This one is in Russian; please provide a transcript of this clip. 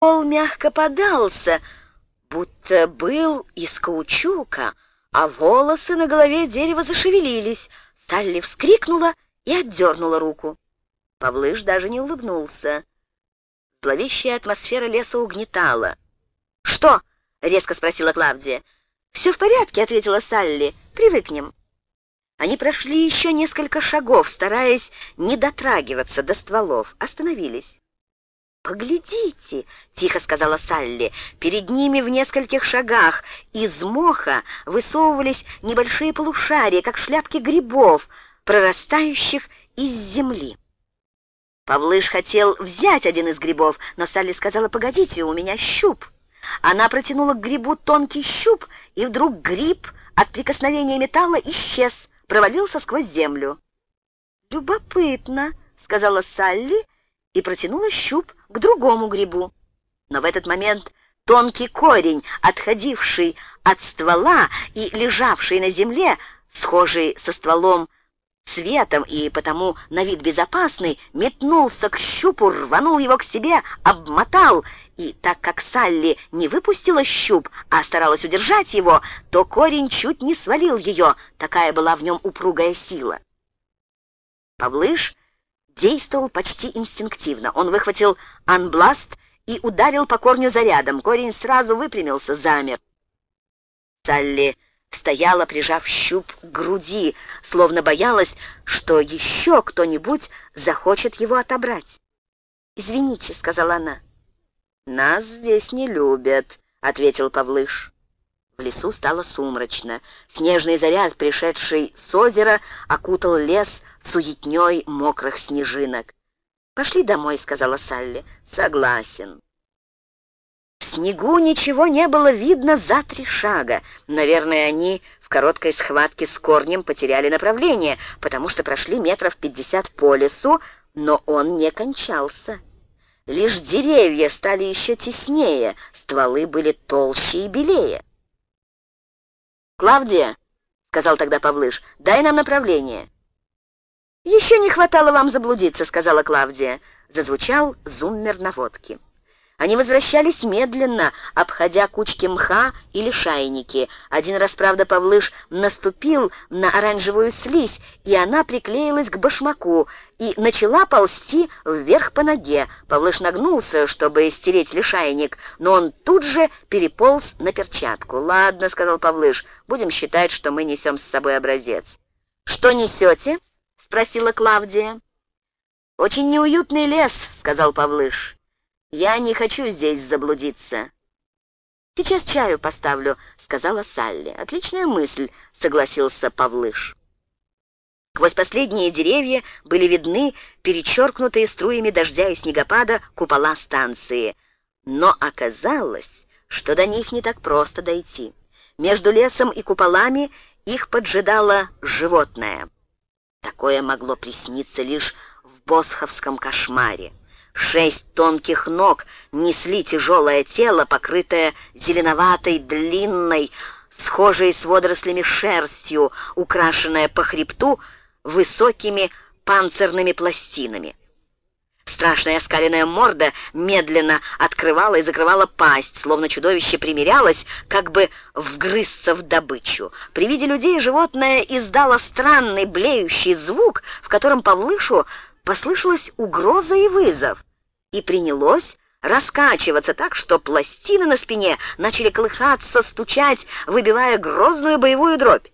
Пол мягко подался, будто был из каучука, а волосы на голове дерева зашевелились. Салли вскрикнула и отдернула руку. Павлыш даже не улыбнулся. Зловещая атмосфера леса угнетала. «Что?» — резко спросила Клавдия. «Все в порядке», — ответила Салли. «Привыкнем». Они прошли еще несколько шагов, стараясь не дотрагиваться до стволов. Остановились. «Поглядите!» — тихо сказала Салли. Перед ними в нескольких шагах из моха высовывались небольшие полушария, как шляпки грибов, прорастающих из земли. Павлыш хотел взять один из грибов, но Салли сказала, «Погодите, у меня щуп». Она протянула к грибу тонкий щуп, и вдруг гриб от прикосновения металла исчез, провалился сквозь землю. «Любопытно», — сказала Салли, — и протянула щуп к другому грибу. Но в этот момент тонкий корень, отходивший от ствола и лежавший на земле, схожий со стволом цветом и потому на вид безопасный, метнулся к щупу, рванул его к себе, обмотал, и так как Салли не выпустила щуп, а старалась удержать его, то корень чуть не свалил ее, такая была в нем упругая сила. Павлыш действовал почти инстинктивно. Он выхватил анбласт и ударил по корню зарядом. Корень сразу выпрямился, замер. Салли стояла, прижав щуп к груди, словно боялась, что еще кто-нибудь захочет его отобрать. «Извините», — сказала она. «Нас здесь не любят», — ответил Павлыш. В лесу стало сумрачно. Снежный заряд, пришедший с озера, окутал лес суетней мокрых снежинок. «Пошли домой», — сказала Салли. «Согласен». В снегу ничего не было видно за три шага. Наверное, они в короткой схватке с корнем потеряли направление, потому что прошли метров пятьдесят по лесу, но он не кончался. Лишь деревья стали еще теснее, стволы были толще и белее. «Клавдия», — сказал тогда Павлыш, — «дай нам направление». «Еще не хватало вам заблудиться», — сказала Клавдия. Зазвучал зуммер наводки. Они возвращались медленно, обходя кучки мха или шайники. Один раз, правда, Павлыш наступил на оранжевую слизь, и она приклеилась к башмаку и начала ползти вверх по ноге. Павлыш нагнулся, чтобы стереть лишайник, но он тут же переполз на перчатку. «Ладно», — сказал Павлыш, — «будем считать, что мы несем с собой образец». «Что несете?» — спросила Клавдия. «Очень неуютный лес», — сказал Павлыш. Я не хочу здесь заблудиться». «Сейчас чаю поставлю», — сказала Салли. «Отличная мысль», — согласился Павлыш. Сквозь последние деревья были видны перечеркнутые струями дождя и снегопада купола станции. Но оказалось, что до них не так просто дойти. Между лесом и куполами их поджидало животное. Такое могло присниться лишь в босховском кошмаре. Шесть тонких ног несли тяжелое тело, покрытое зеленоватой, длинной, схожей с водорослями шерстью, украшенное по хребту высокими панцирными пластинами. Страшная оскаленная морда медленно открывала и закрывала пасть, словно чудовище примерялось, как бы вгрызться в добычу. При виде людей животное издало странный блеющий звук, в котором Павлышу послышалась угроза и вызов, и принялось раскачиваться так, что пластины на спине начали колыхаться, стучать, выбивая грозную боевую дробь.